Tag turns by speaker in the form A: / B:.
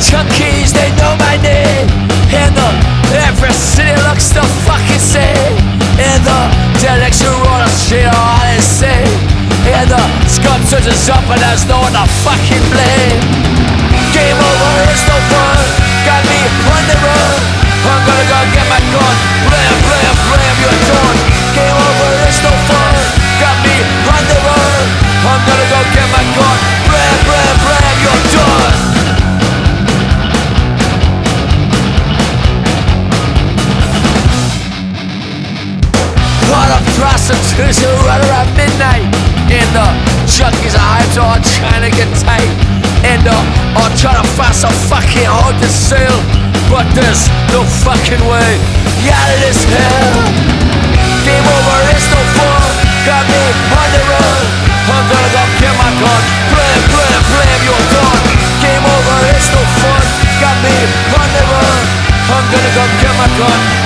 A: Chuckies, they know my name. And the every city looks the fucking same. And the dialects you all the shit all the same And the sculptures is up and there's no one to fucking blame. Game over. Up prostitution right around midnight. And the junkies eyes are hyped on trying to get tight. And uh, I'm trying to find some fucking hard to sell. But there's no fucking way out of this hell. Game over, it's no fun. Got me on the run. I'm gonna go get my gun. Blam, blam, blam, you're done Game over, it's no fun. Got me on the run. I'm gonna go get my gun